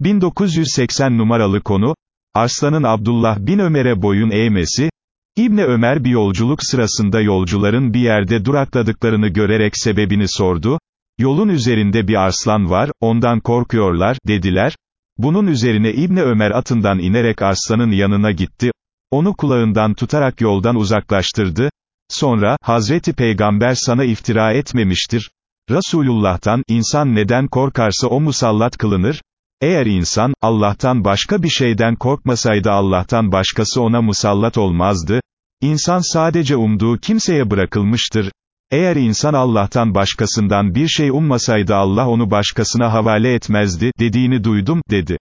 1980 numaralı konu, Arslan'ın Abdullah bin Ömer'e boyun eğmesi, İbni Ömer bir yolculuk sırasında yolcuların bir yerde durakladıklarını görerek sebebini sordu, yolun üzerinde bir arslan var, ondan korkuyorlar, dediler, bunun üzerine İbni Ömer atından inerek arslanın yanına gitti, onu kulağından tutarak yoldan uzaklaştırdı, sonra, Hazreti Peygamber sana iftira etmemiştir, Resulullah'tan, insan neden korkarsa o musallat kılınır, eğer insan, Allah'tan başka bir şeyden korkmasaydı Allah'tan başkası ona musallat olmazdı, İnsan sadece umduğu kimseye bırakılmıştır, eğer insan Allah'tan başkasından bir şey ummasaydı Allah onu başkasına havale etmezdi, dediğini duydum, dedi.